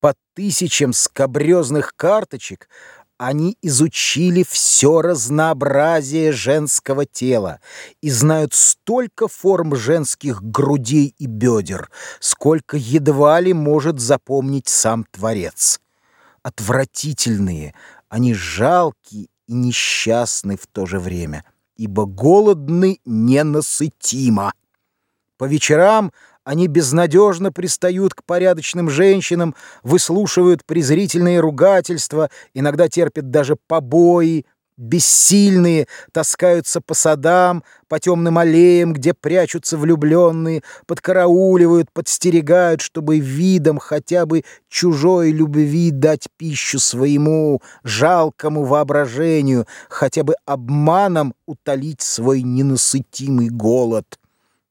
По тысячам скобрезных карточек они изучили все разнообразие женского тела и знают столько форм женских грудей и бедер, сколько едва ли может запомнить сам Творец. Отвратительные, они жалкие и несчастны в то же время, ибо голодны ненасытимо. По вечерам они безнадежно пристают к порядочным женщинам, выслушивают презрительные ругательства, иногда терпят даже побои, бессильные, таскаются по садам, по темным аллеям, где прячутся влюбленные, подкарауливают, подстерегают, чтобы видом хотя бы чужой любви дать пищу своему жалкому воображению, хотя бы обманом утолить свой ненасытимый голод.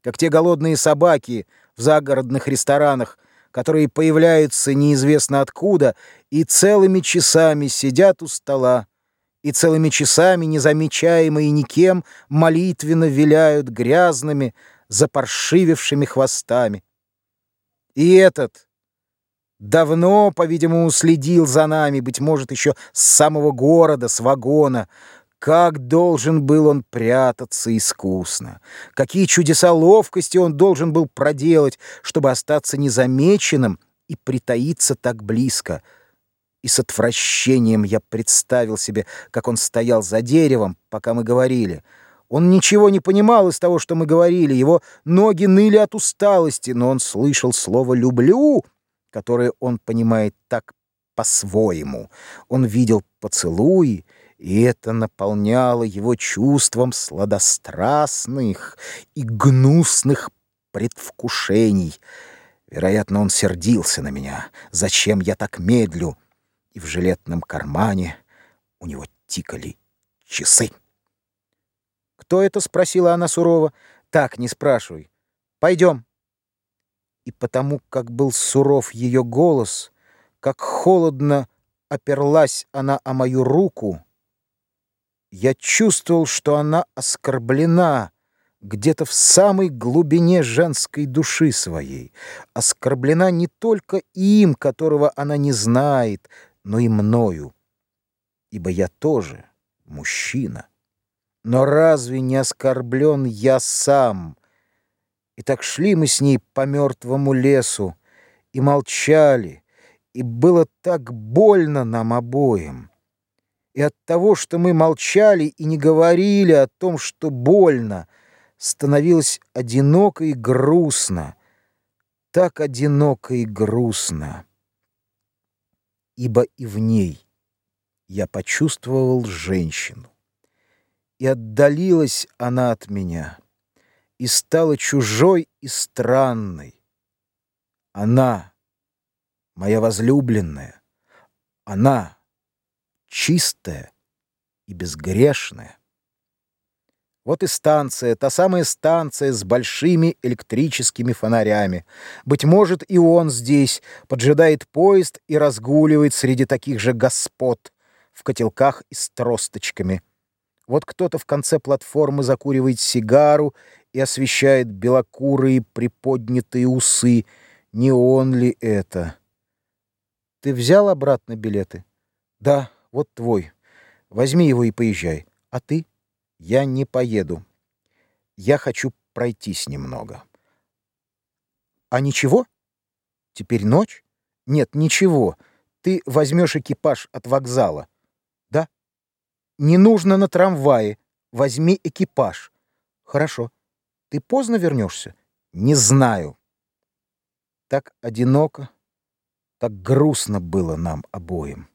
Как те голодные собаки в загородных ресторанах, которые появляются неизвестно откуда и целыми часами сидят у стола, и целыми часами, незамечаемые никем, молитвенно виляют грязными, запаршивившими хвостами. И этот давно, по-видимому, следил за нами, быть может, еще с самого города, с вагона, как должен был он прятаться искусно! Какие чудеса ловкости он должен был проделать, чтобы остаться незамеченным и притаиться так близко! И с отвращением я представил себе, как он стоял за деревом, пока мы говорили. Он ничего не понимал из того, что мы говорили, его ноги ныли от усталости, но он слышал слово «люблю», которое он понимает так по-своему. Он видел поцелуи, и это наполняло его чувством сладострастных и гнусных предвкушений. Вероятно, он сердился на меня. Зачем я так медлю? И в жилетном кармане у него тикали часы. «Кто это?» — спросила она сурово. «Так, не спрашивай. Пойдем». И потому, как был суров ее голос, как холодно оперлась она о мою руку, я чувствовал, что она оскорблена где-то в самой глубине женской души своей. Оскорблена не только им, которого она не знает, но и мною. Ибо я тоже мужчина. Но разве не оскорблен я сам? И так шли мы с ней по мертвому лесу, и молчали, и было так больно нам обоим и от того, что мы молчали и не говорили о том, что больно, становилось одиноко и грустно, так одиноко и грустно. Ибо и в ней я почувствовал женщину, и отдалилась она от меня, и стала чужой и странной. Она, моя возлюбленная, она — чистая и безгрешная. Вот и станция, та самая станция с большими электрическими фонарями. Быть может, и он здесь поджидает поезд и разгуливает среди таких же господ в котелках и с тросточками. Вот кто-то в конце платформы закуривает сигару и освещает белокурые приподнятые усы. Не он ли это? Ты взял обратно билеты? Да. Вот твой. Возьми его и поезжай. А ты? Я не поеду. Я хочу пройтись немного. А ничего? Теперь ночь? Нет, ничего. Ты возьмешь экипаж от вокзала. Да? Не нужно на трамвае. Возьми экипаж. Хорошо. Ты поздно вернешься? Не знаю. Так одиноко, так грустно было нам обоим.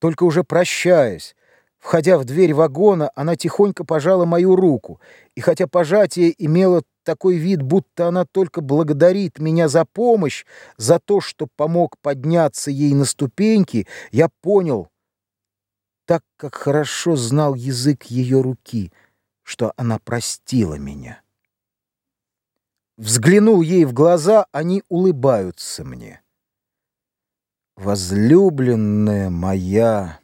Только уже прощаясь, входя в дверь вагона, она тихонько пожала мою руку, и хотя пожатие имело такой вид, будто она только благодарит меня за помощь, за то, что помог подняться ей на ступеньки, я понял, так как хорошо знал язык ее руки, что она простила меня. Взглянул ей в глаза, они улыбаются мне возлюбленная моя.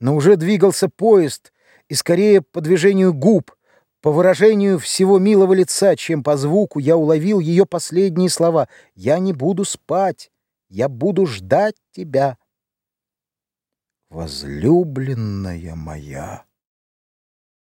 Но уже двигался поезд, и скорее по движению губ, по выражению всего милого лица, чем по звуку, я уловил ее последние слова. «Я не буду спать, я буду ждать тебя». Возлюбленная моя.